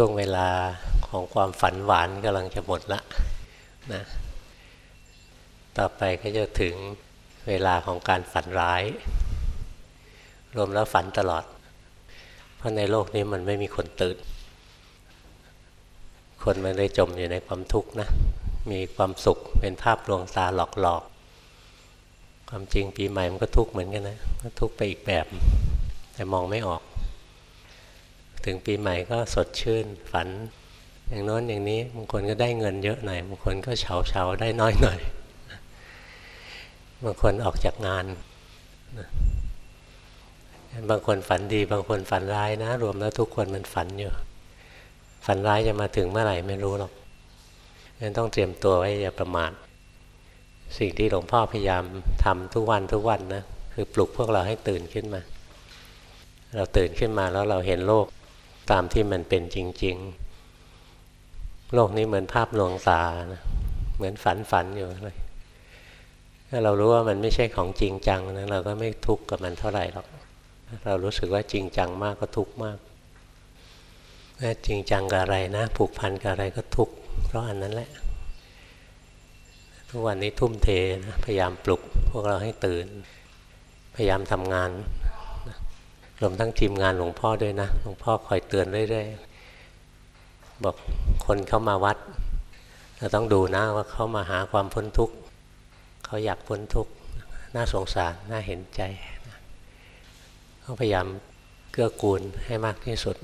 ช่วงเวลาของความฝันหวานกำลังจะหมดละนะต่อไปก็จะถึงเวลาของการฝันร้าย รวมแล้วฝันตลอด เพราะในโลกนี้มันไม่มีคนตื่น คนมันเลยจมอยู่ในความทุกข์นะ มีความสุขเป็นภาพลวงตาหลอกๆ ความจริงปีใหม่มันก็ทุกข์เหมือนกันนะก็ทุกข์ไปอีกแบบ แต่มองไม่ออก ถึงปีใหม่ก็สดชื่นฝัน อย่างโน้นอย่างนี้บางคนก็ได้เงินเยอะหน่อยบางคนก็เฉาเฉาได้น้อยหน่อยบางคนออกจากงานบางคนฝันดี บางคนฝันร้ายนะ รวมแล้วทุกคนมันฝันอยู่ ฝันร้ายจะมาถึงเมื่อไหร่ไม่รู้หรอกงั้นต้องเตรียมตัวไว้อย่าประมาทสิ่งที่หลวงพ่อพยายามทำทุกวันทุกวันนะคือปลุกพวกเราให้ตื่นขึ้นมา เราตื่นขึ้นมาแล้วเราเห็นโลก ตามที่มันเป็นจริง ๆ โลกนี้เหมือนภาพลวงตานะเหมือนฝันฝันอยู่เลยถ้าเรารู้ว่ามันไม่ใช่ของจริงจังนะเราก็ไม่ทุกข์กับมันเท่าไหร่หรอกเรารู้สึกว่าจริงจังมากก็ทุกข์มากถ้าจริงจังกับอะไรนะผูกพันกับอะไรก็ทุกข์เพราะอันนั้นแหละ ทุกวันนี้ทุ่มเทนะพยายามปลุกพวกเราให้ตื่น พยายามทำงาน รวมทั้งทีมงานหลวงพ่อด้วยนะหลวงพ่อคอยเตือนเรื่อยๆบอกคนเข้ามาวัดเราต้องดูนะว่าเขามาหาความพ้นทุกข์เขาอยากพ้นทุกข์น่าสงสารน่าเห็นใจเขาพยายามเกื้อกูลให้มากที่สุด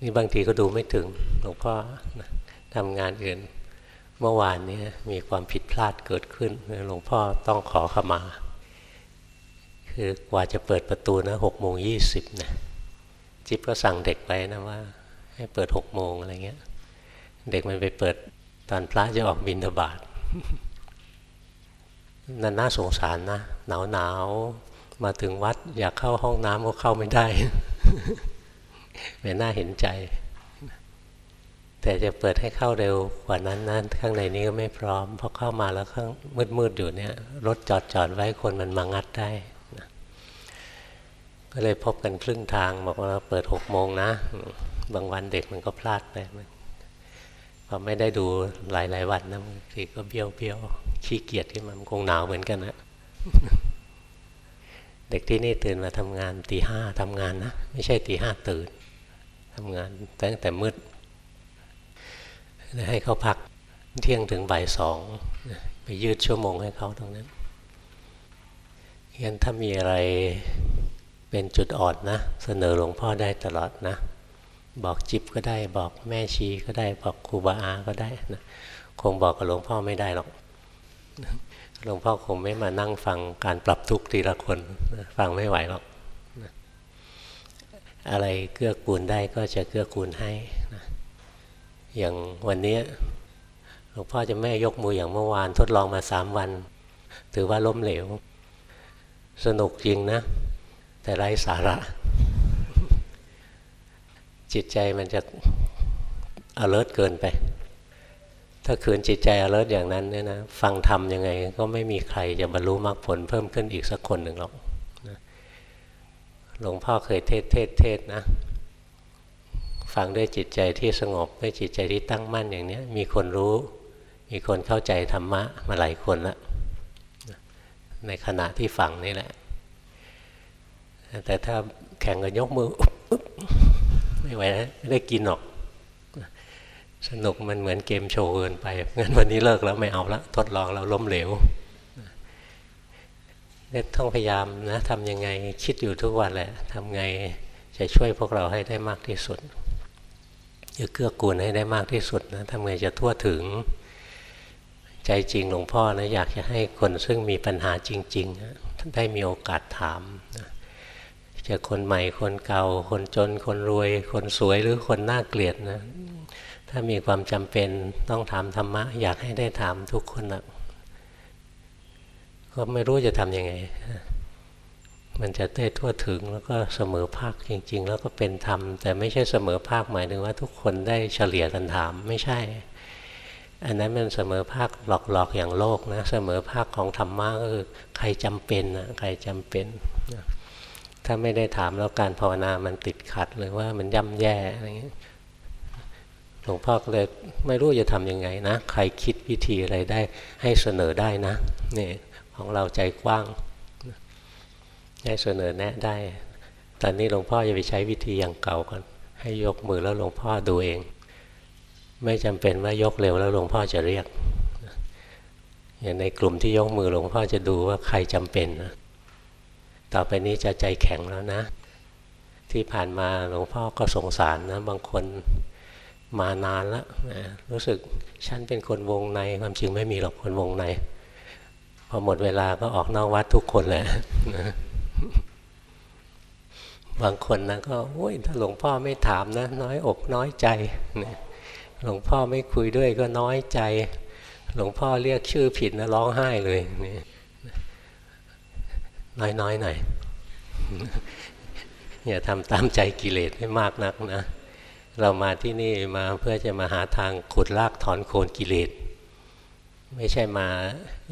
นี่บางทีก็ดูไม่ถึงหลวงพ่อทำงานอื่น เมื่อวานนี้มีความผิดพลาดเกิดขึ้นหลวงพ่อต้องขอขมา คือกว่าจะเปิดประตูนะหกโมงยี่สิบนะจิ๊บก็สั่งเด็กไปนะว่า ให้เปิดหกโมงอะไรเงี้ย เด็กมันไปเปิดตอนพระจะออกบินทบาทนั่นน่าสงสารนะหนาวหนาวมาถึงวัด อยากเข้าห้องน้ำก็เข้าไม่ได้ไม่น่าเห็นใจ แต่จะเปิดให้เข้าเร็วกว่านั้นนั้นข้างในนี้ก็ไม่พร้อมพอเข้ามาแล้วข้างมืดๆอยู่เนี่ยรถจอดจอดไว้คนมันมางัดได้ ก็เลยพบกันครึ่งทางบอกว่าเปิดหกโมงนะ บางวันเด็กมันก็พลาดไปพอไม่ได้ดูหลาย ๆ วันนะบางทีก็เบี้ยวเบี้ยวขี้เกียจที่มันคงหนาวเหมือนกันนะเด็กที่นี่ตื่นมาทำงานตีห้าทำงานนะ ไม่ใช่ตีห้าตื่นทำงานตั้งแต่มืดให้เขาพักเที่ยงถึงบ่ายสองไปยืดชั่วโมงให้เขาตรงนั้นงั้นถ้ามีอะไร เป็นจุดอ่อนนะ เสนอหลวงพ่อได้ตลอดนะ บอกจิบก็ได้บอกแม่ชีก็ได้บอกครูบาอาก็ได้นะคงบอกกับหลวงพ่อไม่ได้หรอกหลวงพ่อคงไม่มานั่งฟังการปรับทุกข์ทีละคนฟังไม่ไหวหรอกอะไรเกื้อกูลได้ก็จะเกื้อกูลให้นะอย่างวันนี้หลวงพ่อจะไม่ยกมืออย่างเมื่อวานทดลองมาสามวัน ถือว่าล้มเหลว สนุกจริงนะ แต่ไร้สาระ จิตใจมันจะ alert เกินไป ถ้าขืนจิตใจอเลิศอย่างนั้นเนี่ยนะฟังธรรมยังไง ก็ไม่มีใครจะบรรลุมรรคผลเพิ่มขึ้นอีกสักคนหนึ่งหรอกหลวงพ่อเคยเทศเทศเทศนะ ฟังด้วยจิตใจที่สงบด้วยจิตใจที่ตั้งมั่นอย่างนี้มีคนรู้ มีคนเข้าใจธรรมะมาหลายคนแล้วในขณะที่ฟังนี่แหละ แต่ถ้าแข่งกันยกมือไม่ไหวไม่ได้กินหรอก สนุกมันเหมือนเกมโชว์เกินไปงั้นวันนี้เลิกแล้วไม่เอาละทดลองเราล้มเหลวเนี่ยต้องพยายามนะทำยังไงคิดอยู่ทุกวันแหละทำไงจะช่วยพวกเราให้ได้มากที่สุดจะเกื้อกูลให้ได้มากที่สุดนะทำไงจะทั่วถึงใจจริงหลวงพ่อนะอยากจะให้คนซึ่งมีปัญหาจริงๆได้มีโอกาสถาม จะคนใหม่คนเก่า คนจนคนรวย คนสวยหรือคนน่าเกลียดนะ ถ้ามีความจำเป็นต้องถามธรรมะ อยากให้ได้ถามทุกคนนะก็ไม่รู้จะทำยังไง มันจะได้ทั่วถึงแล้วก็เสมอภาคจริง ๆ แล้วก็เป็นธรรม แต่ไม่ใช่เสมอภาคหมายถึงว่าทุกคนได้เฉลี่ยกันถามไม่ใช่ อันนั้นมันเสมอภาคหลอกๆอย่างโลกนะ เสมอภาคของธรรมะก็คือใครจำเป็นนะใครจำเป็นต ถ้าไม่ได้ถามแล้วการภาวนามันติดขัดหรือว่ามันย่ำแย่อะไรเงี้ยหลวงพ่อก็เลยไม่รู้จะทำยังไงนะ ใครคิดวิธีอะไรได้ให้เสนอได้นะนี่ของเราใจกว้างให้เสนอแนะได้ ตอนนี้หลวงพ่อจะไปใช้วิธีอย่างเก่าก่อนให้ยกมือแล้วหลวงพ่อดูเอง ไม่จำเป็นว่ายกเร็วแล้วหลวงพ่อจะเรียกอย่างในกลุ่มที่ยกมือหลวงพ่อจะดูว่าใครจำเป็นนะ ต่อไปนี้จะใจแข็งแล้วนะ ที่ผ่านมาหลวงพ่อก็สงสารนะ บางคนมานานแล้วนะรู้สึกฉันเป็นคนวงในความจริงไม่มีหรอกคนวงใน พอหมดเวลาก็ออกนอกวัดทุกคนแหละนะบางคนนะก็โอ้ยถ้าหลวงพ่อไม่ถามนะ น้อยอกน้อยใจนะหลวงพ่อไม่คุยด้วยก็น้อยใจ หลวงพ่อเรียกชื่อผิดนะร้องไห้เลยนี่ น้อยๆหน่อยอย่าทำตามใจกิเลสให้มากนักนะ เรามาที่นี่มาเพื่อจะมาหาทางขุดลากถอนโคนกิเลส ไม่ใช่มา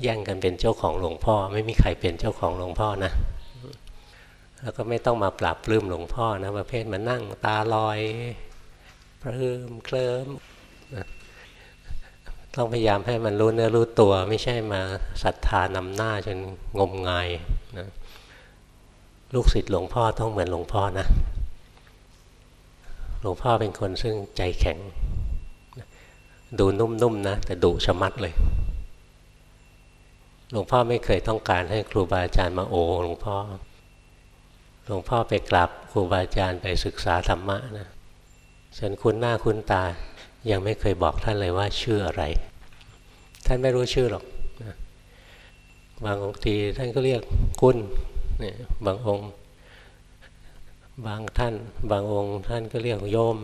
แย่งกันเป็นเจ้าของหลวงพ่อ ไม่มีใครเป็นเจ้าของหลวงพ่อนะ แล้วก็ไม่ต้องมาปรับปลื้มหลวงพ่อนะประเภทมานั่งตาลอยเพลิมเคลิ้ม ต้องพยายามให้มันรู้เนื้อรู้ตัว ไม่ใช่มาศรัทธานำหน้าจนงมงายนะลูกศิษย์หลวงพ่อต้องเหมือนหลวงพ่อนะ หลวงพ่อเป็นคนซึ่งใจแข็ง ดูนุ่มๆนะแต่ดุชะมัดเลย หลวงพ่อไม่เคยต้องการให้ครูบาอาจารย์มาโอหลวงพ่อ หลวงพ่อไปกราบครูบาอาจารย์ไปศึกษาธรรมะนะฉันคุ้นหน้าคุ้นตา ยังไม่เคยบอกท่านเลยว่าชื่ออะไร ท่านไม่รู้ชื่อหรอกนะบางองค์ทีท่านก็เรียกคุณเนี่ยบางองค์ บางท่าน บางองค์ ท่านก็เรียกโยม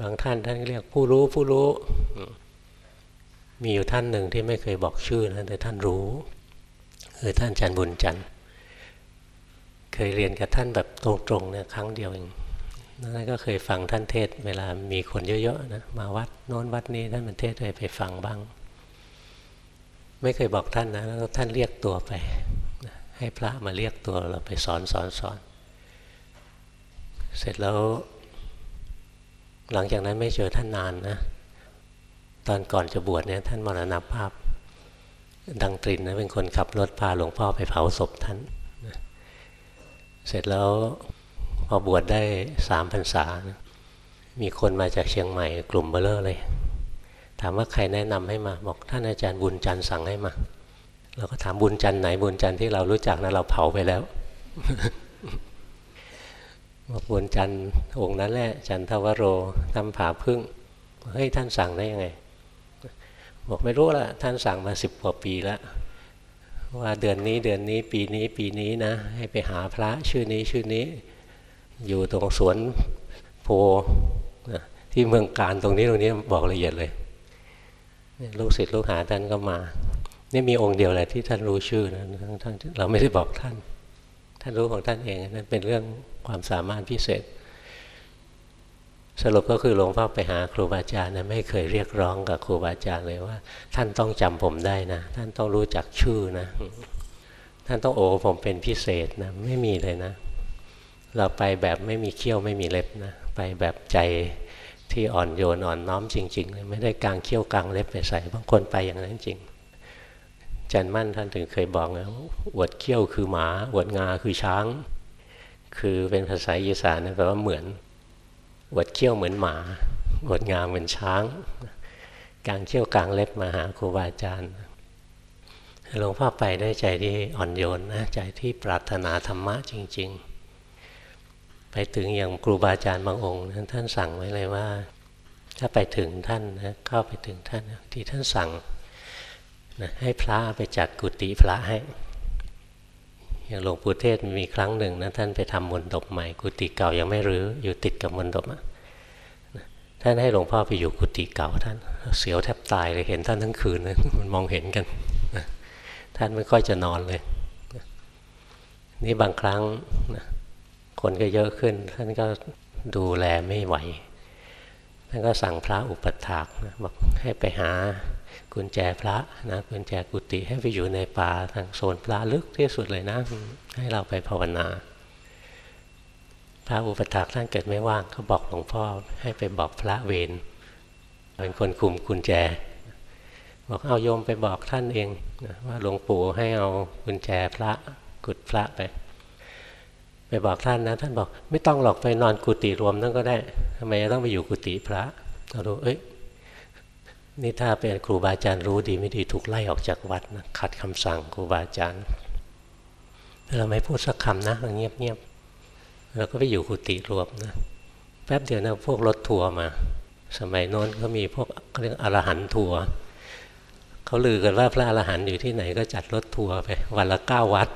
บางท่านท่านก็เรียกผู้รู้ผู้รู้ มีอยู่ท่านหนึ่งที่ไม่เคยบอกชื่อนะแต่ท่านรู้คือท่านจันบุญจันเคยเรียนกับท่านแบบตรงๆเนี่ยครั้งเดียวเอง นั่นก็เคยฟังท่านเทศ เวลามีคนเยอะๆนะมาวัดโน้นวัดนี้ท่านมันเทศเลยไปฟังบ้าง ไม่เคยบอกท่านนะแล้วท่านเรียกตัวไป ให้พระมาเรียกตัวเราไปสอนสอนสอน เสร็จแล้ว หลังจากนั้นไม่เจอท่านนานนะ ตอนก่อนจะบวชเนี่ยท่านมรณภาพ ดังตรินนะเป็นคนขับรถพาหลวงพ่อไปเผาศพท่าน เสร็จแล้ว พอบวชได้สามพรรษา มีคนมาจากเชียงใหม่ กลุ่มเบลเลอร์เลย ถามว่าใครแนะนำให้มา บอกท่านอาจารย์บุญจันทร์สั่งให้มาเราก็ถามบุญจันทร์ไหนบุญจันทร์ที่เรารู้จักนะเราเผาไปแล้วบอกบุญจันทร์องค์นั้นแหละจันทวโรทำผาพึ่งเฮ้ยท่านสั่งได้ยังไง บอกไม่รู้ละท่านสั่งมาสิบกว่าปีแล้วว่าเดือนนี้เดือนนี้ปีนี้ปีนี้นะ ให้ไปหาพระชื่อนี้ชื่อนี้ อยู่ตรงสวนโพที่เมืองการตรงนี้ตรงนี้บอกละเอียดเลยลูกศิษย์ลูกหาท่านก็มา นี่มีองค์เดียวแหละที่ท่านรู้ชื่อนะทั้งเราไม่ได้บอกท่าน ท่านรู้ของท่านเองนั่นเป็นเรื่องความสามารถพิเศษ สรุปก็คือหลวงพ่อไปหาครูบาอาจารย์นะไม่เคยเรียกร้องกับครูบาอาจารย์เลยว่า ท่านต้องจำผมได้นะ ท่านต้องรู้จักชื่อนะ ท่านต้องโอ้ผมเป็นพิเศษนะไม่มีเลยนะ เราไปแบบไม่มีเขี้ยวไม่มีเล็บนะไปแบบใจที่อ่อนโยนอ่อนน้อมจริงๆ ไม่ได้กางเขี้ยวกางเล็บไปใส่บางคนไปอย่างนั้นจริงจันมั่นท่านถึงเคยบอกนะอวดเขี้ยวคือหมาอวดงาคือช้าง คือเป็นภาษาอีสานนะแปลว่าเหมือนอวดเขี้ยวเหมือนหมาอวดงาเหมือนช้างกลางเขี้ยวกลางเล็บมาหาครูบาอาจารย์หลวงพ่อไปได้ใจที่อ่อนโยนนะใจที่ปรารถนาธรรมะจริง ๆ ไปถึงอย่างครูบาอาจารย์บางองค์ท่านสั่งไว้เลยว่า ถ้าไปถึงท่านนะเข้าไปถึงท่านที่ท่านสั่งนะให้พระไปจัดกุฏิพระให้อย่างหลวงปู่เทศมีครั้งหนึ่งนะท่านไปทำมนดบใหม่กุฏิเก่ายังไม่รื้ออยู่ติดกับมนดบะท่านให้หลวงพ่อไปอยู่กุฏิเก่าท่านเสียวแทบตายเลยเห็นท่านทั้งคืนเลยมันมองเห็นกันท่านไม่ค่อยจะนอนเลย นี่บางครั้งนะ คนก็เยอะขึ้น ท่านก็ดูแลไม่ไหว ท่านก็สั่งพระอุปถากบอกให้ไปหากุญแจพระนะกุญแจกุฏิให้ไปอยู่ในป่าทางโซนปลาลึกที่สุดเลยนะ ให้เราไปภาวนา พระอุปถากท่านเกิดไม่ว่างเขาบอกหลวงพ่อให้ไปบอกพระเวรเป็นคนคุมกุญแจ บอกเอาโยมไปบอกท่านเองว่าหลวงปู่ให้เอากุญแจพระกุดพระไป ไปบอกท่านนะ ท่านบอกไม่ต้องหรอกไปนอนกุฏิรวมนั่นก็ได้ทำไมต้องไปอยู่กุฏิพระเราดูเอ้ยนี่ถ้าเป็นครูบาอาจารย์รู้ดีไม่ดีถูกไล่ออกจากวัดนะขัดคำสั่งครูบาอาจารย์เราไม่พูดสักคำนะเราเงียบๆเราก็ไปอยู่กุฏิรวมนะแป๊บเดียวนะพวกรถทัวร์มา สมัยโน้นเขามีพวกเขาเรียกอรหันทัวร์เขาลือกันว่าพระอรหันต์อยู่ที่ไหนก็จัดรถทัวร์ไป วันละเก้าวัด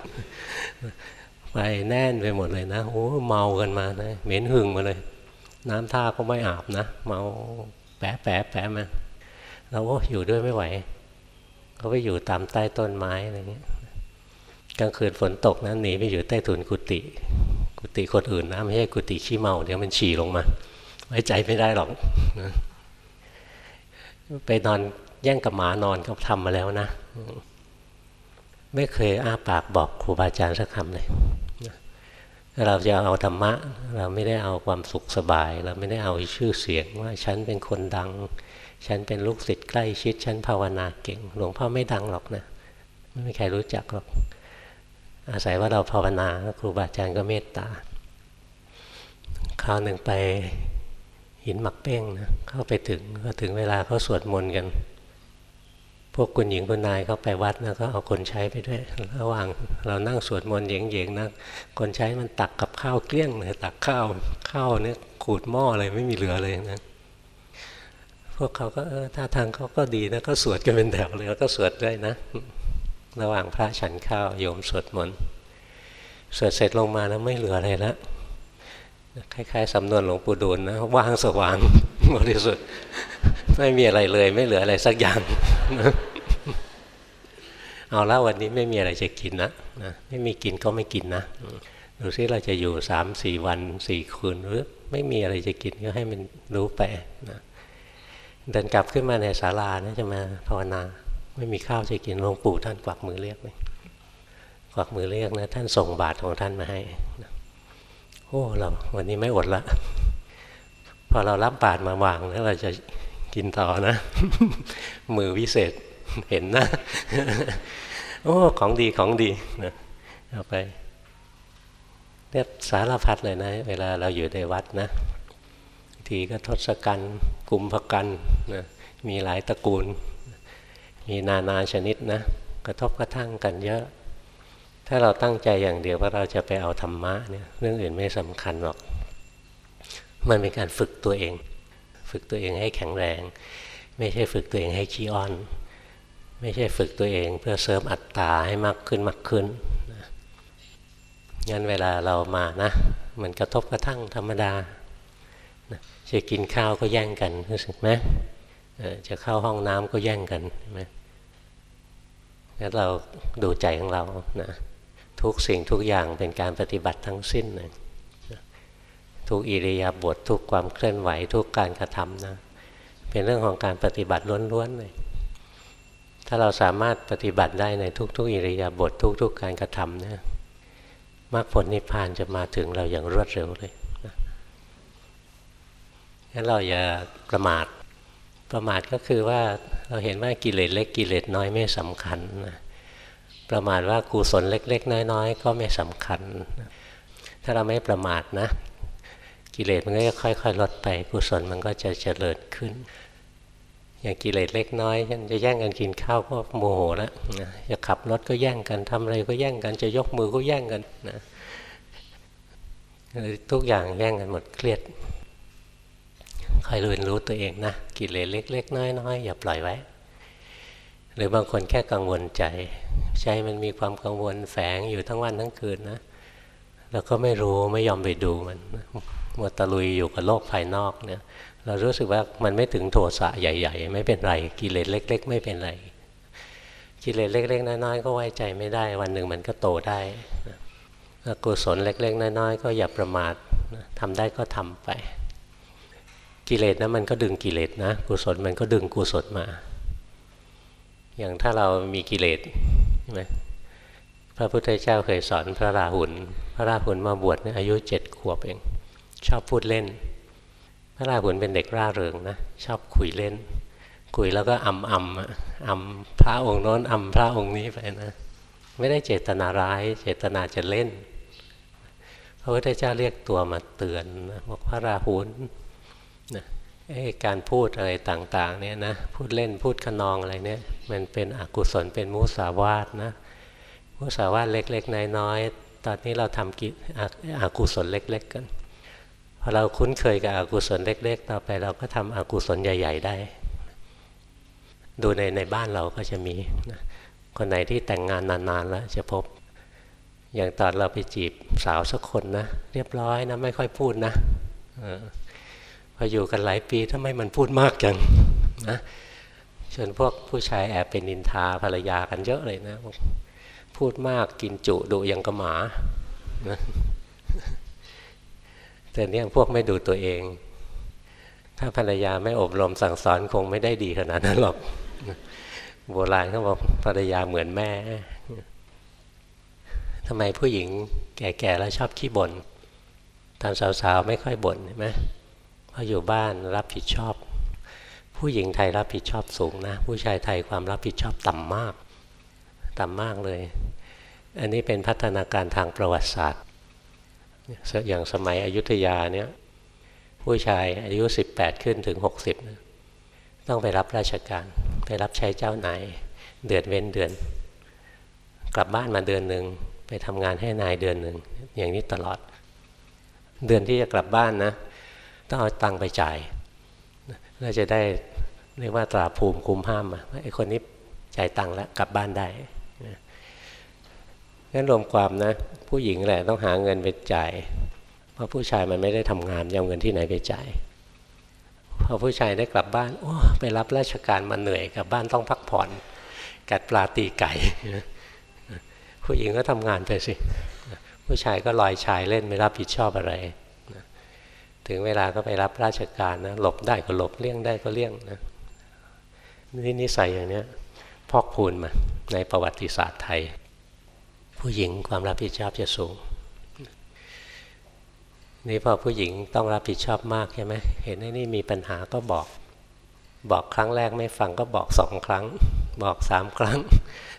ไปแน่นไปหมดเลยนะโอ้เมากันมานะเหม็นหึงมาเลย น้ำท่าก็ไม่อาบนะ เมาแปะแปะแปะมาเราโอ้อยู่ด้วยไม่ไหวเขาไปอยู่ตามใต้ต้นไม้อะไรเงี้ยกลางคืนฝนตกนะหนีไปอยู่ใต้ถุนกุฏิกุฏิคนอื่นนะไม่ใช่กุฏิขี้เมาเดี๋ยวมันฉี่ลงมาไว้ใจไม่ได้หรอกไปนอนแย่งกับหมานอนก็ทำมาแล้วนะ ไม่เคยอ้าปากบอกครูบาอาจารย์สักคำเลย เราจะเอาธรรมะ เราไม่ได้เอาความสุขสบาย เราไม่ได้เอาชื่อเสียงว่าฉันเป็นคนดัง ฉันเป็นลูกศิษย์ใกล้ชิด ฉันภาวนาเก่ง หลวงพ่อไม่ดังหรอกนะไม่มีใครรู้จักหรอก อาศัยว่าเราภาวนาครูบาอาจารย์ก็เมตตาคราวหนึ่งไปหินหมักเป้งนะเข้าไปถึงก็ถึงเวลาเขาสวดมนต์กัน พวกคุณหญิงคุณนายเขาไปวัดนะก็เอาคนใช้ไปด้วย ระหว่างเรานั่งสวดมนต์เย็งๆนะคนใช้มันตักกับข้าวเกลี้ยงเลยตักข้าวข้าวเนี่ยขูดหม้อเลยไม่มีเหลือเลยนะพวกเขาก็เออท่าทางเขาก็ดีนะก็สวดกันเป็นแถวเลยแล้วก็สวดด้วยนะ ระหว่างพระฉันข้าวโยมสวดมนต์สวดเสร็จลงมาแล้วไม่เหลืออะไรแล้ว คล้ายๆสำนวนหลวงปู่ดูลนะว่างสว่างบริสุทธิ์ไม่มีอะไรเลย ไม่เหลืออะไรสักอย่าง เอาละวันนี้ไม่มีอะไรจะกินนะนะไม่มีกินก็ไม่กินนะดูซิเราจะอยู่สามสี่วันสี่คืนหรือไม่มีอะไรจะกินก็ให้มันรู้ไปนะเดินกลับขึ้นมาในศาลานะจะมาภาวนา ไม่มีข้าวจะกินหลวงปู่ท่านกวักมือเรียกเลยกวักมือเรียกนะท่านส่งบาตรของท่านมาให้นะ โอ้เราวันนี้ไม่อดละ พอเรารับบาตรมาวางแล้วเราจะกินต่อนะ มือวิเศษเห็นนะ โอ้ของดีของดีนะเอาไปเนี่ยสารพัดเลยนะ เวลาเราอยู่ในวัดนะ ทีก็ทศกัณฐ์กุมภกันนะมีหลายตระกูล มีนานาชนิดนะ กระทบกระทั่งกันเยอะ ถ้าเราตั้งใจอย่างเดียวว่าเราจะไปเอาธรรมะเนี่ยเรื่องอื่นไม่สำคัญหรอก มันเป็นการฝึกตัวเอง ฝึกตัวเองให้แข็งแรง ไม่ใช่ฝึกตัวเองให้ขี้อ้อน ไม่ใช่ฝึกตัวเองเพื่อเสริมอัตตาให้มากขึ้นมากขึ้นงั้นเวลาเรามานะ มันกระทบกระทั่งธรรมดาจะกินข้าวก็แย่งกันรู้สึกไหมจะเข้าห้องน้ำก็แย่งกันใช่ไหมงั้นเราดูใจของเรานะ ทุกสิ่งทุกอย่างเป็นการปฏิบัติทั้งสิ้นนะทุกอิริยาบถททุกความเคลื่อนไหวทุกการกระทำนะเป็นเรื่องของการปฏิบัติล้วนๆเลยถ้าเราสามารถปฏิบัติได้ในทุก ๆ อิริยาบถททุก ๆ การกระทำนะมรรคผลนิพพานจะมาถึงเราอย่างรวดเร็วเลยนะงั้นเราอย่าประมาท ประมาทก็คือว่าเราเห็นว่ากิเลสเล็กกิเลสน้อยไม่สำคัญนะ ประมาทว่ากุศลเล็ก ๆ น้อย ๆ ก็ไม่สำคัญ ถ้าเราไม่ประมาทนะ กิเลสมันก็จะค่อย ๆ ลดไปกุศลมันก็จะเจริญขึ้น อย่างกิเลสเล็กน้อยจะแย่งกันกินข้าวก็โมโหแล้วนะจะขับรถก็แย่งกันทำอะไรก็แย่งกันจะยกมือก็แย่งกันนะทุกอย่างแย่งกันหมดเครียดคอยเรียนรู้ตัวเองนะกิเลสเล็ก ๆ น้อยๆอย่าปล่อยไว้ หรือบางคนแค่กังวลใจ ใจมันมีความกังวลแฝงอยู่ทั้งวันทั้งคืนนะแล้วก็ไม่รู้ไม่ยอมไปดูมันมัวตะลุยอยู่กับโลกภายนอกเนี่ย เรารู้สึกว่ามันไม่ถึงโทสะใหญ่ ๆ ไม่เป็นไรกิเลสเล็ก ๆ ไม่เป็นไรกิเลสเล็ก ๆ น้อยๆก็ไว้ใจไม่ได้ วันหนึ่งมันก็โตได้กุศลเล็ก ๆ น้อยๆก็อย่าประมาททำได้ก็ทำไป กิเลสนะมันก็ดึงกิเลสนะ กุศลมันก็ดึงกุศลมา อย่างถ้าเรามีกิเลสใช่ไหมพระพุทธเจ้าเคยสอนพระราหุล พระราหุลมาบวชเนี่ยอายุเจ็ดขวบเอง ชอบพูดเล่น พระราหุลเป็นเด็กร่าเริงนะ ชอบคุยเล่น คุยแล้วก็อำอำอำพระองค์โน้นอำพระองค์นี้ไปนะ ไม่ได้เจตนาร้าย เจตนาจะเล่น พระพุทธเจ้าเรียกตัวมาเตือนนะบอกพระราหุลนะ การพูดอะไรต่างๆเนี่ยนะพูดเล่นพูดขนองอะไรเนี่ยมันเป็นอกุศลเป็นมุสาวาทนะมุสาวาทเล็กๆ น้อยๆตอนนี้เราทำกิอกุศลเล็ก ๆ กันพอเราคุ้นเคยกับอกุศลเล็ก ๆ ต่อไปเราก็ทำอกุศลใหญ่ ๆ ได้ ดูในในบ้านเราก็จะมีนะคนไหนที่แต่งงานนานๆแล้วจะพบ อย่างตอนเราไปจีบสาวสักคนนะ เรียบร้อยนะ ไม่ค่อยพูดนะ ออยู่กันหลายปีทำไมมันพูดมากจังนะจนพวกผู้ชายแอบเป็นนินทาภรรยากันเยอะเลยนะ พูดมากกินจุดุยังกระหมานะแต่เนี่ยพวกไม่ดูตัวเอง ถ้าภรรยาไม่อบรมสั่งสอนคงไม่ได้ดีขนาดนั้นหรอก โบราณเขาบอกภรรยาเหมือนแม่ทำไมผู้หญิงแก่ๆแล้วชอบขี้บน่นตอนสาวๆไม่ค่อยบ่นใช่ไหม พออยู่บ้านรับผิดชอบ ผู้หญิงไทยรับผิดชอบสูงนะ ผู้ชายไทยความรับผิดชอบต่ำมาก ต่ำมากเลย อันนี้เป็นพัฒนาการทางประวัติศาสตร์ อย่างสมัยอยุธยาเนี่ยผู้ชายอายุ 18 ขึ้นถึง 60นะต้องไปรับราชการไปรับใช้เจ้านายเดือนเว้นเดือน กลับบ้านมาเดือนหนึ่งไปทำงานให้นายเดือนหนึ่งอย่างนี้ตลอด เดือนที่จะกลับบ้านนะ ต้องเอาตังค์ไปจ่ายเราจะได้เรียกว่าตราภูมิคุมห้ามอะไอ้คนนี้จ่ายตังค์แล้วกลับบ้านได้งั้นรวมความนะ ผู้หญิงแหละต้องหาเงินไปจ่าย เพราะผู้ชายมันไม่ได้ทำงานเอาเงินที่ไหนไปจ่ายพอผู้ชายได้กลับบ้านโอ้ไปรับราชการมาเหนื่อยกลับบ้านต้องพักผ่อน กัดปลาตีไก่ ผู้หญิงก็ทำงานไปสิ ผู้ชายก็ลอยชายเล่นไม่รับผิดชอบอะไร ถึงเวลาก็ไปรับราชการนะหลบได้ก็หลบเลี่ยงได้ก็เลี่ยงนะนี่นิสัยอย่างนี้พอกพูนมาในประวัติศาสตร์ไทย ผู้หญิงความรับผิดชอบจะสูงนี่พอผู้หญิงต้องรับผิดชอบมากใช่ไหมเห็นไอ้นี่มีปัญหาก็บอก บอกครั้งแรกไม่ฟังก็บอกสองครั้ง บอกสามครั้ง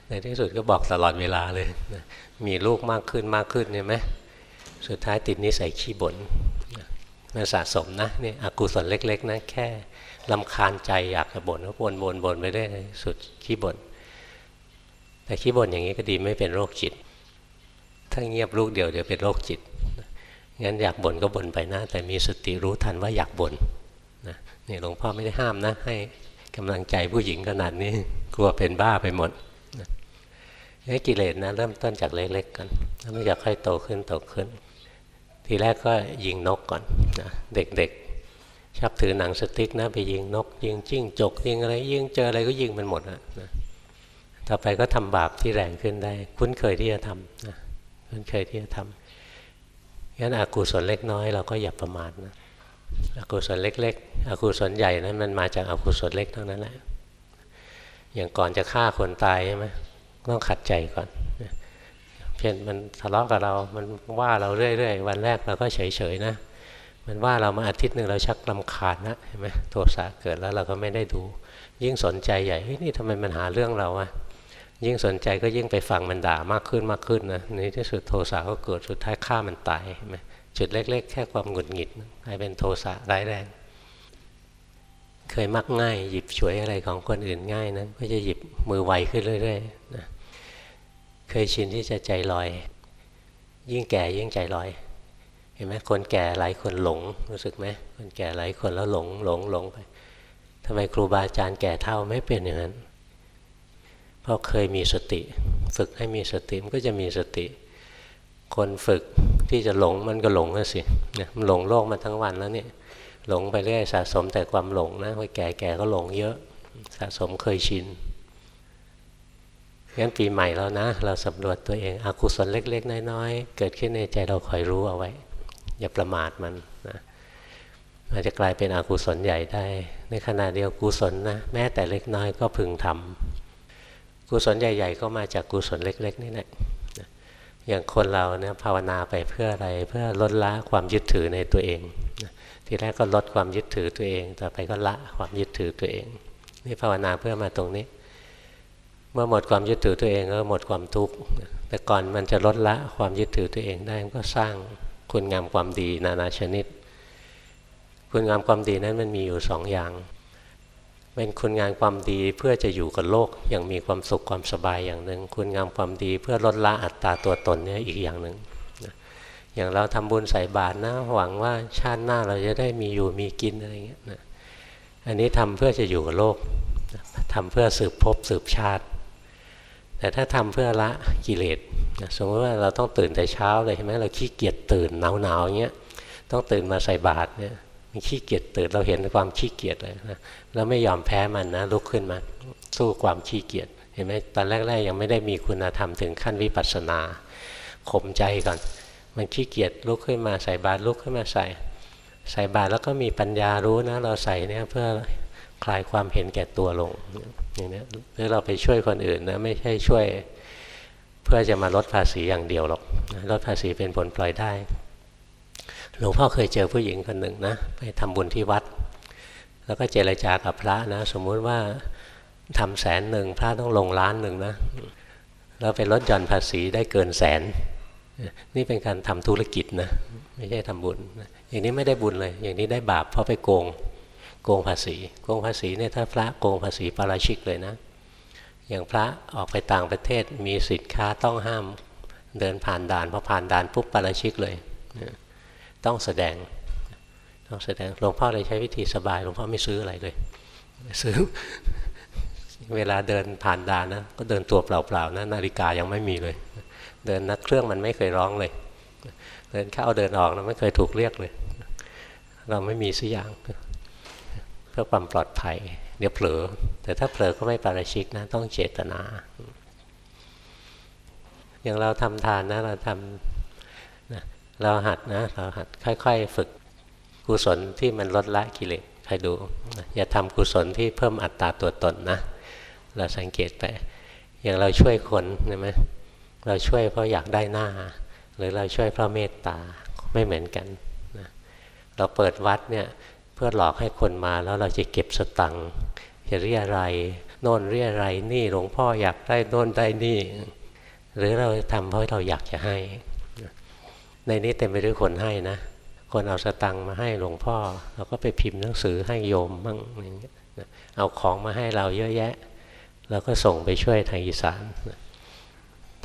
ในที่สุดก็บอกตลอดเวลาเลย มีลูกมากขึ้นมากขึ้นเนี่ไหมสุดท้ายติดนิสัยขี้บน่น มันสะสมนะนี่อกุศลเล็ก ๆนะแค่ลำคาญใจอยากจะบ่นก็บ่นบ่นบ่นไปได้สุดขี้บ่นแต่ขี้บ่นอย่างนี้ก็ดีไม่เป็นโรคจิต ถ้าเงียบลูกเดียวเดี๋ยวเป็นโรคจิตงั้นอยากบ่นก็บ่นไปนะ แต่มีสติรู้ทันว่าอยากบ่นนะนี่หลวงพ่อไม่ได้ห้ามนะ ให้กำลังใจผู้หญิงขนาดนี้กลัวเป็นบ้าไปหมดนี่กิเลสนะเริ่มต้นจากเล็กๆกันแล้วมันจะค่อยโตขึ้นโตขึ้น ทีแรกก็ยิงนกก่อนนะเด็กๆชอบถือหนังสติ๊กนะไปยิงนก ยิงจิ้งจกยิงอะไรยิงเจออะไรก็ยิงมันหมดนะต่อไปก็ทำบาปที่แรงขึ้นได้ คุ้นเคยที่จะทำนะคุ้นเคยที่จะทำงั้นอากูศลเล็กน้อยเราก็อย่าประมาทนะอกุศลเล็กๆอกุศลใหญ่นั้นมันมาจากอากุศลเล็กทั้งนั้นแหละอย่างก่อนจะฆ่าคนตายใช่ไหมต้องขัดใจก่อน ช่นมันทะเลาะกับเรา มันว่าเราเรื่อยๆ วันแรกเราก็เฉยๆนะ มันว่าเรามาอาทิตย์หนึ่งเราชักลำคาญนะเห็นไหมโทสะเกิดแล้วเราก็ไม่ได้ดู ยิ่งสนใจใหญ่เฮ้ยนี่ทำไมมันหาเรื่องเราอะยิ่งสนใจก็ยิ่งไปฟังมันด่ามากขึ้นมากขึ้นนะในที่สุดโทสะก็เกิดสุดท้ายฆ่ามันตายเห็นไหมจุดเล็ก ๆ แค่ความหงุดหงิดกลายเป็นโทสะร้ายแรง เคยมักง่าย หยิบฉวยอะไรของคนอื่นง่ายนะก็จะหยิบมือไวขึ้นเรื่อยๆนะ เคยชินที่จะใจลอย ยิ่งแก่ยิ่งใจลอย เห็นไหมคนแก่หลายคนหลงรู้สึกไหมคนแก่หลายคนแล้วหลงหลงหลงไปทำไมครูบาอาจารย์แก่เท่าไม่เป็นอย่างนั้นเพราะเคยมีสติ ฝึกให้มีสติมันก็จะมีสติ คนฝึกที่จะหลงมันก็หลงนะสิเนี่ยมันหลงโลกมาทั้งวันแล้วเนี่ยหลงไปเรื่อยสะสมแต่ความหลงนะพอแก่แก่ก็หลงเยอะสะสมเคยชิน งั้นปีใหม่แล้วนะ เราสำรวจตัวเองอกุศลเล็ก ๆ น้อยๆ เกิดขึ้นในใจเราคอยรู้เอาไว้ อย่าประมาทมันนะอาจจะกลายเป็นอกุศลใหญ่ได้ ในขณะเดียวกุศลนะแม้แต่เล็กน้อยก็พึงทำกุศลใหญ่ ๆ ก็มาจากกุศลเล็ก ๆ นี่แหละอย่างคนเราเนี่ยภาวนาไปเพื่ออะไรเพื่อลดละความยึดถือในตัวเองทีแรกก็ลดความยึดถือตัวเอง ต่อไปก็ละความยึดถือตัวเอง นี่ภาวนาเพื่อมาตรงนี้ เมื่อหมดความยึดถือตัวเองก็หมดความทุกข์แต่ก่อนมันจะลดละความยึดถือตัวเองได้มันก็สร้างคุณงามความดีนานาชนิด คุณงามความดีนั้นมันมีอยู่สองอย่าง เป็นคุณงามความดีเพื่อจะอยู่กับโลกอย่างมีความสุขความสบายอย่างหนึ่งคุณงามความดีเพื่อลดละอัตตาตัวตนเนี่ยอีกอย่างหนึ่งอย่างเราทำบุญใส่บาตรนะหวังว่าชาติหน้าเราจะได้มีอยู่มีกินอะไรเงี้ยนะอันนี้ทำเพื่อจะอยู่กับโลกทำเพื่อสืบภพสืบชาติ แต่ถ้าทำเพื่อละกิเลสสมมติว่าเราต้องตื่นแต่เช้าเลยใช่ไหมเราขี้เกียจตื่นหนาวๆอย่างเงี้ยต้องตื่นมาใส่บาตรเนี่ยมันขี้เกียจตื่นเราเห็นความขี้เกียจเลยนะเราไม่ยอมแพ้มันนะลุกขึ้นมาสู้ความขี้เกียจเห็นไหมตอนแรกๆยังไม่ได้มีคุณธรรมถึงขั้นวิปัสสนาข่มใจก่อน มันขี้เกียจลุกขึ้นมาใส่บาตรลุกขึ้นมาใส่ ใส่บาตรแล้วก็มีปัญญารู้นะ เราใส่เนี่ยเพื่อคลายความเห็นแก่ตัวลง อย่างนี้หรือเราไปช่วยคนอื่นนะไม่ใช่ช่วยเพื่อจะมาลดภาษีอย่างเดียวหรอกลดภาษีเป็นผลปล่อยได้ หลวงพ่อเคยเจอผู้หญิงคนหนึ่งนะไปทำบุญที่วัด แล้วก็เจรจากับพระนะ สมมุติว่าทำแสนหนึ่งพระต้องลงล้านหนึ่งนะแล้วไปลดหย่อนภาษีได้เกินแสน นี่เป็นการทำธุรกิจนะไม่ใช่ทำบุญ อย่างนี้ไม่ได้บุญเลย อย่างนี้ได้บาปเพราะไปโกง โกงภาษีโกงภาษีเนี่ยถ้าพระโกงภาษีปาราชิกเลยนะ อย่างพระออกไปต่างประเทศมีสินค้าต้องห้ามเดินผ่านด่านพอผ่านด่านปุ๊บปาราชิกเลย ต้องแสดงต้องแสดงหลวงพ่อเลยใช้วิธีสบายหลวงพ่อไม่ซื้ออะไรเลยซื้อเวลาเดินผ่านด่านนะก็เดินตัวเปล่าๆนะนาฬิกายังไม่มีเลย เดินนักเครื่องมันไม่เคยร้องเลย เดินเข้าเดินออกเราไม่เคยถูกเรียกเลย เราไม่มีสักอย่าง เพื่อความปลอดภัย เดี๋ยวเผลอ แต่ถ้าเผลอก็ไม่ปาราชิกนะต้องเจตนา อย่างเราทำทานนะเราทำนะเราหัดนะ เราหัดค่อย ๆ ฝึกกุศลที่มันลดละกิเลสใครดู อย่าทำกุศลที่เพิ่มอัตตาตัวตนนะ เราสังเกตไป อย่างเราช่วยคนใช่ไหมเราช่วยเพราะอยากได้หน้า หรือเราช่วยเพราะเมตตาไม่เหมือนกันนะเราเปิดวัดเนี่ย เพื่อหลอกให้คนมาแล้วเราจะเก็บสตังค์จะเรียอะไรโน่นเรียอะไรนี่หลวงพ่ออยากได้โน่นได้นี่ หรือเราทำเพราะเราอยากจะให้ ในนี้เต็มไปด้วยคนให้นะ คนเอาสตังค์มาให้หลวงพ่อ เราก็ไปพิมพ์หนังสือให้โยมบ้างเอาของมาให้เราเยอะแยะเราก็ส่งไปช่วยทางอีสาน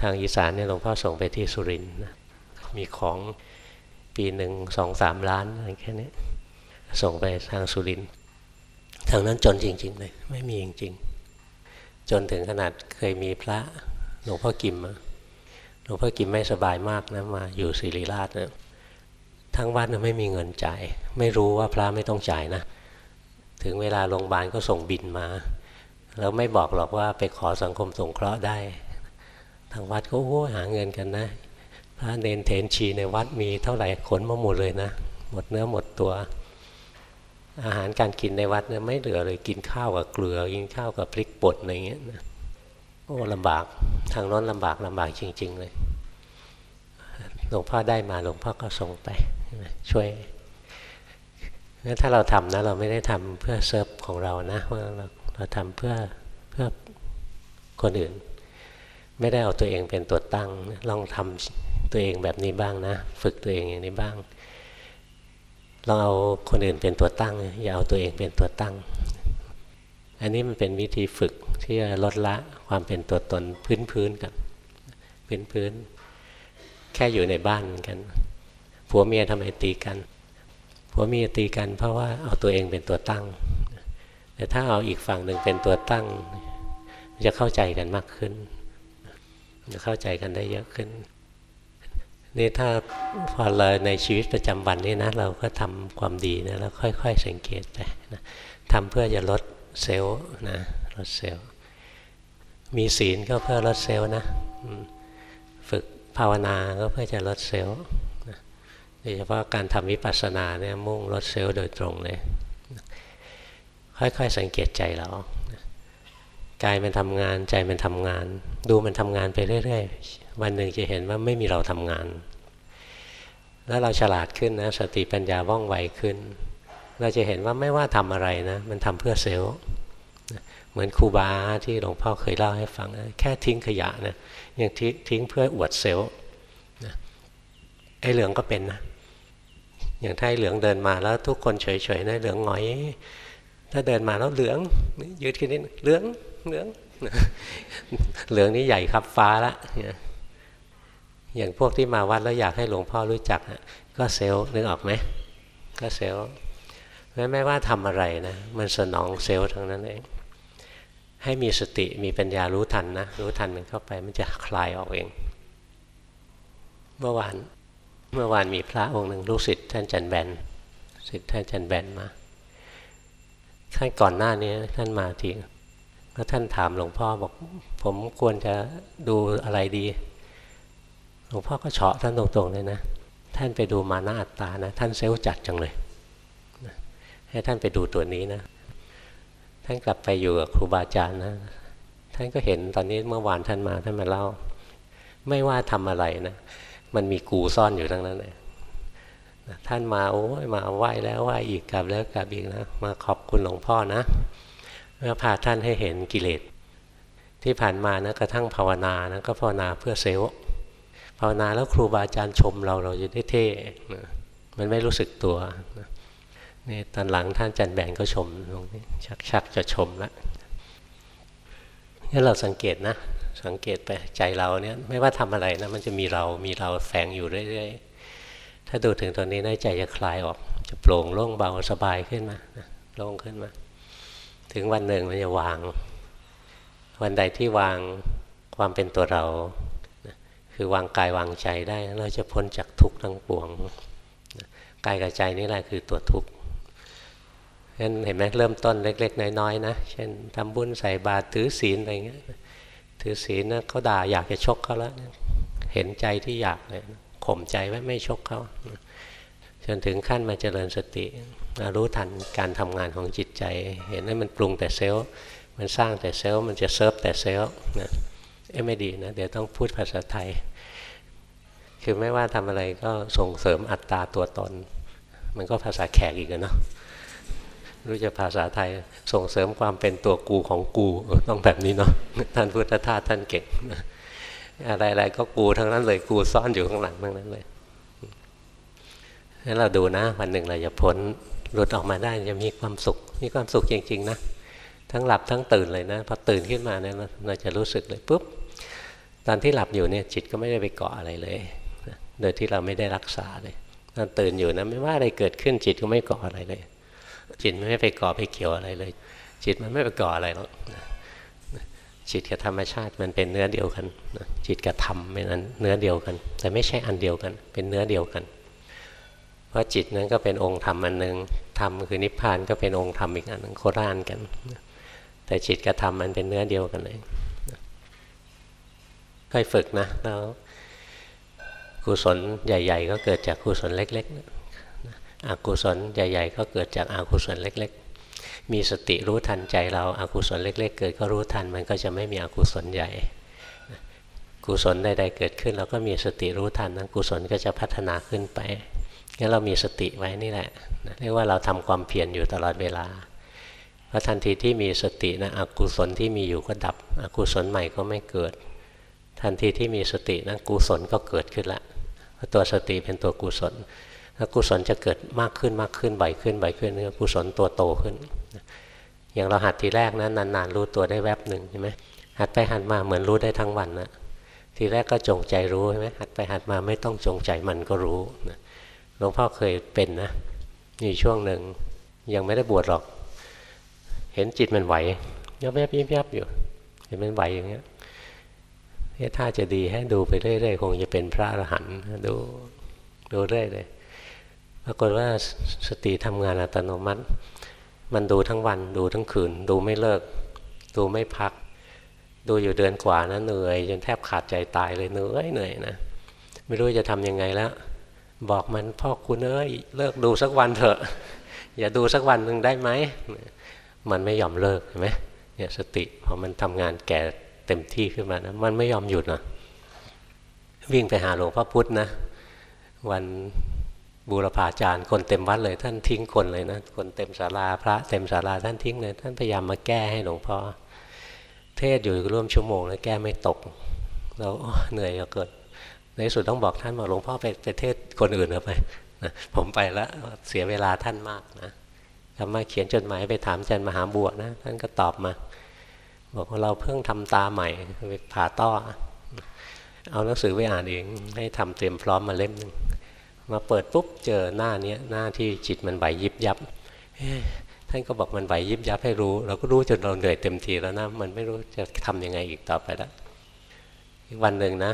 ทางอีสานเนี่ยหลวงพ่อส่งไปที่สุรินทร์มีของปีหนึ่งสองสามล้านอะไรแค่นี้ ส่งไปทางสุรินทร์ทางนั้นจนจริง ๆ เลย ไม่มีจริงๆจนถึงขนาดเคยมีพระหลวงพ่อกิมหลวงพ่อกิมไม่สบายมากนะมาอยู่ศิริราชนะทั้งวัดนะไม่มีเงินจ่าย ไม่รู้ว่าพระไม่ต้องจ่ายนะ ถึงเวลาโรงพยาบาลก็ส่งบินมา แล้วไม่บอกหรอกว่าไปขอสังคมสงเคราะห์ได้ ทางวัดก็โอ้หาเงินกันนะพระเนนเถนชีในวัดมีเท่าไหร่ขนมาหมดเลยนะ หมดเนื้อหมดตัว อาหารการกินในวัดเนี่ยไม่เหลือเลยกินข้าวกับเกลือ กินข้าวกับพริกป่นอะไรเงี้ยโอ้ลำบากทางน้นลำบากลำบากจริง ๆ เลยหลวงพ่อได้มาหลวงพ่อก็ส่งไปช่วยงั้นถ้าเราทำนะเราไม่ได้ทำเพื่อเซิร์ฟของเรานะว่าเราเราทำเพื่อเพื่อคนอื่น ไม่ได้เอาตัวเองเป็นตัวตั้งลองทำตัวเองแบบนี้บ้างนะ ฝึกตัวเองอย่างนี้บ้าง ลองเอาคนอื่นเป็นตัวตั้ง อย่าเอาตัวเองเป็นตัวตั้ง อันนี้มันเป็นวิธีฝึกที่จะลดละความเป็นตัวตนพื้นพื้นกันพื้นพื้นแค่อยู่ในบ้านกันผัวเมียทำไมตีกันผัวเมียตีกันเพราะว่าเอาตัวเองเป็นตัวตั้ง แต่ถ้าเอาอีกฝั่งหนึ่งเป็นตัวตั้ง จะเข้าใจกันมากขึ้น จะเข้าใจกันได้เยอะขึ้น นี่ถ้าพอเราในชีวิตประจำวันนี่นะเราก็ทำความดีนะแล้วค่อย ๆ สังเกตไปนะทำเพื่อจะลดเซลล์นะลดเซลล์มีศีลก็เพื่อลดเซลล์นะฝึกภาวนาก็เพื่อจะลดเซลล์โดยเฉพาะการทำวิปัสสนาเนี่ยมุ่งลดเซลล์โดยตรงเลย ค่อยๆสังเกตใจเรากายมันทำงานใจมันทำงาน ดูมันทำงานไปเรื่อย ๆ วันหนึ่งจะเห็นว่าไม่มีเราทำงาน แล้วเราฉลาดขึ้นนะสติปัญญาว่องไวขึ้น เราจะเห็นว่าไม่ว่าทำอะไรนะมันทำเพื่อเซลล์เหมือนครูบาที่หลวงพ่อเคยเล่าให้ฟังนะแค่ทิ้งขยะนะยังทิ้งเพื่ออวดเซลล์ไอ้เหลืองก็เป็นนะอย่างถ้าเหลืองเดินมาแล้วทุกคนเฉยๆนะเหลืองหงอย ถ้าเดินมาแล้วเหลืองยืดขึ้นนิดเหลืองเหลืองเหลืองนี่ใหญ่ครับฟ้าละ อย่างพวกที่มาวัดแล้วอยากให้หลวงพ่อรู้จักก็เซลล์นึกออกไหมก็เซลล์แม้ไม่ว่าทำอะไรนะมันสนองเซลล์ทั้งนั้นเองให้มีสติมีปัญญารู้ทันนะรู้ทันมันเข้าไปมันจะคลายออกเอง เมื่อวานเมื่อวานมีพระองค์หนึ่งลูกศิษย์ท่านจันแบนศิษย์ท่านจันแบนมาท่านก่อนหน้านี้ท่านมาทีแล้วท่านถามหลวงพ่อบอก ผมควรจะดูอะไรดี หลวงพ่อก็เฉาะท่านตรงๆเลยนะ ท่านไปดูมานาอัตตานะ ท่านเซลล์จัดจังเลยให้ท่านไปดูตัวนี้นะ ท่านกลับไปอยู่กับครูบาอาจารย์นะ ท่านก็เห็นตอนนี้เมื่อวานท่านมาท่านมาเล่า ไม่ว่าทำอะไรนะ มันมีกูซ่อนอยู่ทั้งนั้นเลยท่านมาโอ้ยมาไหว้แล้วไหว้อีกกลับแล้วกลับอีกนะ มาขอบคุณหลวงพ่อนะเมื่อพาท่านให้เห็นกิเลสที่ผ่านมานะกระทั่งภาวนานะก็ภาวนาเพื่อเซลล์ ภาวนาแล้วครูบาอาจารย์ชมเราเราจะได้เท่มันไม่รู้สึกตัวนี่ตอนหลังท่านจันแบงก็ชมตรงนี้ชักชักจะชมแล้วนี่เราสังเกตนะ สังเกตไปใจเราเนี่ยไม่ว่าทำอะไรนะมันจะมีเรามีเราแฝงอยู่เรื่อยๆถ้าดูถึงตอนนี้นะใจจะคลายออก จะโปร่งโล่งเบาสบายขึ้นมาโล่งขึ้นมา ถึงวันหนึ่งมันจะวาง วันใดที่วางความเป็นตัวเรา คือวางกายวางใจได้ เราจะพ้นจากทุกข์ทั้งปวงกายกับใจนี่แหละคือตัวทุกข์งั้นเห็นไหมเริ่มต้นเล็ก ๆ น้อยๆนะ เช่นทำบุญใส่บาตรถือศีลอะไรเงี้ย ถือศีลนะเขาด่าอยากจะชกเขาแล้ว เห็นใจที่อยากเลยข่มใจไว้ไม่ชกเขา จนถึงขั้นมาเจริญสติ รู้ทันการทำงานของจิตใจ เห็นว่ามันปรุงแต่เซลล์ มันสร้างแต่เซลล์ มันจะเซิร์ฟแต่เซลล์นะ เอ้ไม่ดีนะเดี๋ยวต้องพูดภาษาไทย คือไม่ว่าทำอะไรก็ส่งเสริมอัตตาตัวตน มันก็ภาษาแขกอีกเนาะรู้จะภาษาไทยส่งเสริมความเป็นตัวกูของกูต้องแบบนี้เนาะท่านพุทธทาสท่านเก่งอะไรๆก็กูทั้งนั้นเลยกูซ่อนอยู่ข้างหลังทั้งนั้นเลยงั้นเราดูนะ วันหนึ่งเราจะพ้นหลุดออกมาได้จะมีความสุข มีความสุขจริง ๆ นะ ทั้งหลับทั้งตื่นเลยนะพอตื่นขึ้นมาเนี่ยเราจะรู้สึกเลยปุ๊บ ตอนที่หลับอยู่เนี่ยจิตก็ไม่ได้ไปเกาะอะไรเลย โดยที่เราไม่ได้รักษาเลยตอนตื่นอยู่นะไม่ว่าอะไรเกิดขึ้นจิตก็ไม่เกาะอะไรเลย จิตไม่ไปเก่อไปเกี่ยวอะไรเลย จิตมันไม่ไปเก่ออะไรหรอกจิตกับธรรมชาติมันเป็นเนื้อเดียวกัน จิตกับธรรมเป็นเนื้อเดียวกัน แต่ไม่ใช่อันเดียวกัน เป็นเนื้อเดียวกัน เพราะจิตนั้นก็เป็นองค์ธรรมอันหนึ่งธรรมคือนิพพานก็เป็นองค์ธรรมอีกอันหนึ่งโคราานกัน แต่จิตกับธรรมมันเป็นเนื้อเดียวกันเลย ค่อยฝึกนะแล้วกุศลใหญ่ ๆ ก็เกิดจากกุศลเล็กๆอกุศลใหญ่ ๆ ก็เกิดจากอากุศลเล็ก ๆ มีสติรู้ทันใจเราอากุศลเล็ก ๆ เกิดก็รู้ทันมันก็จะไม่มีอกุศลใหญ่กุศลใดๆเกิดขึ้นเราก็มีสติรู้ทันนะกุศลก็จะพัฒนาขึ้นไปงั้นเรามีสติไว้นี่แหละเรียกว่าเราทำความเพียรอยู่ตลอดเวลาเพราะทันทีที่มีสตินะอกุศลที่มีอยู่ก็ดับอกุศลใหม่ก็ไม่เกิด ทันทีที่มีสตินะกุศลก็เกิดขึ้นละตัวสติเป็นตัวกุศลแล้วกุศลจะเกิดมากขึ้นมากขึ้นบ่อยขึ้นบ่อยขึ้นเนื้อกุศลตัวโตขึ้น อย่างเราหัดทีแรกนะนานๆรู้ตัวได้แวบหนึ่งใช่ไหมหัดไปหัดมาเหมือนรู้ได้ทั้งวันนะทีแรกก็จงใจรู้ใช่ไหมหัดไปหัดมาไม่ต้องจงใจมันก็รู้หลวงพ่อเคยเป็นนะมีช่วงหนึ่งยังไม่ได้บวชหรอก เห็นจิตมันไหวยับยับยิบยับอยู่ เห็นมันไหวอย่างเงี้ย ถ้าจะดีให้ดูไปเรื่อยๆคงจะเป็นพระอรหันต์ดูดูเรื่อยเลยปรากฏว่าสติทำงานอัตโนมัติ มันดูทั้งวันดูทั้งคืน ดูไม่เลิก ดูไม่พัก ดูอยู่เดือนกว่านะเหนื่อย จนแทบขาดใจตายเลยเหนื่อยเหนื่อยนะไม่รู้จะทำยังไงแล้ว บอกมันพ่อคุณเอ้ยเลิกดูสักวันเถอะ อย่าดูสักวันหนึ่งได้ไหมมันไม่ยอมเลิกเห็นไหมเนี่ยสติพอมันทำงานแก่ เต็มที่ขึ้นมานะมันไม่ยอมหยุดนะวิ่งไปหาหลวงพ่อพุธนะ วันบูรพาจารย์คนเต็มวัดเลย ท่านทิ้งคนเลยนะ คนเต็มศาลาพระเต็มศาลาท่านทิ้งเลย ท่านพยายามมาแก้ให้หลวงพ่อเทศอยู่ร่วมชั่วโมงแล้วแก้ไม่ตก เราเหนื่อยเกิดในสุดต้องบอกท่านบอกหลวงพ่อไปไปเทศคนอื่นเอาไปนะผมไปแล้วเสียเวลาท่านมากนะทำมาเขียนจดหมายไปถามอาจารย์มหาบัวนะ ท่านก็ตอบมา บอกว่าเราเพิ่งทำตาใหม่ไปผ่าต้อ เอาหนังสือไปอ่านเองให้ทำเตรียมพร้อมมาเล่มหนึ่งมาเปิดปุ๊บเจอหน้าเนี้ยหน้าที่จิตมันไหวยิบยับท่านก็บอกมันไหวยิบยับให้รู้ เราก็รู้จนเราเหนื่อยเต็มทีแล้วนะมันไม่รู้จะทํำยังไงอีกต่อไปแล้วอีกวันหนึ่งนะ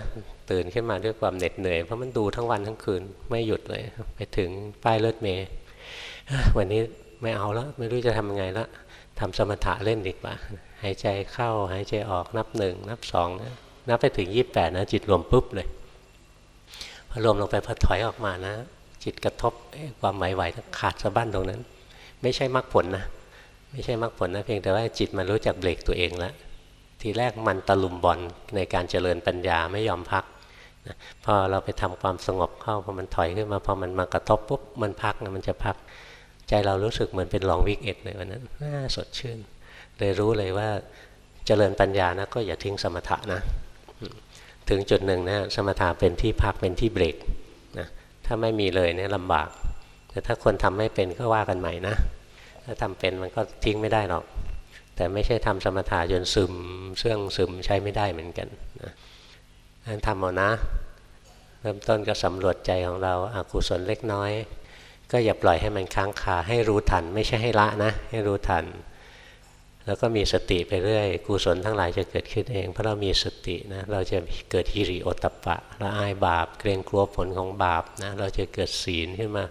ตื่นขึ้นมาด้วยความเหน็ดเหนื่อยเพราะมันดูทั้งวันทั้งคืนไม่หยุดเลย ไปถึงป้ายรถเมย์วันนี้ไม่เอาแล้วไม่รู้จะทำยังไงแล้ว ทำสมถะเล่นดีกว่า หายใจเข้าหายใจออกนับหนึ่งนับสองนะนับไปถึงยี่แปดนะจิตรวมปุ๊บเลยพอรวมลงไปพอถอยออกมานะ จิตกระทบความไหวๆขาดสะบั้นตรงนั้น ไม่ใช่มรรคผลนะ ไม่ใช่มรรคผลนะเพียงแต่ว่าจิตมันรู้จักเบรกตัวเองแล้วทีแรกมันตะลุมบอลในการเจริญปัญญาไม่ยอมพักนะพอเราไปทำความสงบเข้าพอมันถอยขึ้นมาพอมันมากระทบปุ๊บมันพักนะมันจะพัก ใจเรารู้สึกเหมือนเป็นลองวิกเอ็ดเลยวันนั้นน่าสดชื่นเลยรู้เลยว่าเจริญปัญญานะก็อย่าทิ้งสมถะนะ ถึงจุดหนึ่งนะสมถะเป็นที่พักเป็นที่เบรกนะถ้าไม่มีเลยเนี่ยลำบาก แต่ถ้าคนทำไม่เป็นก็ว่ากันใหม่นะ ถ้าทำเป็นมันก็ทิ้งไม่ได้หรอก แต่ไม่ใช่ทำสมถะจนซึมเสื่องซึมใช้ไม่ได้เหมือนกันนะนั่นทำเอานะ เริ่มต้นก็สำรวจใจของเราอากุศลเล็กน้อย ก็อย่าปล่อยให้มันค้างคาให้รู้ทัน ไม่ใช่ให้ละนะ ให้รู้ทัน แล้วก็มีสติไปเรื่อยกุศลทั้งหลายจะเกิดขึ้นเอง เพราะเรามีสตินะเราจะเกิดฮิริโอตปะละอายบาป เกรงกลัวผลของบาปนะเราจะเกิดศีลขึ้นมา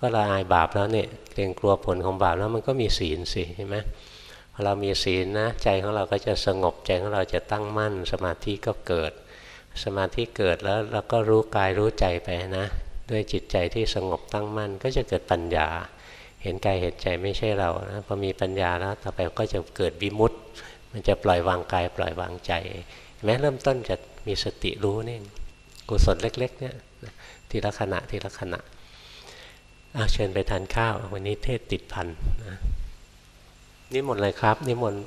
ก็ละอายบาปแล้วเนี่ยเกรงกลัวผลของบาปแล้วมันก็มีศีลสิเห็นไหมพอเรามีศีลนะใจของเราก็จะสงบใจของเราจะตั้งมั่น สมาธิก็เกิด สมาธิเกิดแล้วเราก็รู้กายรู้ใจไปนะ ด้วยจิตใจที่สงบตั้งมั่น ก็จะเกิดปัญญา เห็นกายเห็นใจไม่ใช่เรานะพอมีปัญญาแล้วต่อไปก็จะเกิดวิมุตต์มันจะปล่อยวางกายปล่อยวางใจ แม้เริ่มต้นจะมีสติรู้นี่กุศลเล็ก ๆ เนี่ยทีละขณะทีละขณะอาเชิญไปทานข้าว วันนี้เทศติดพันนะนิมนต์เลยครับ นิมนต์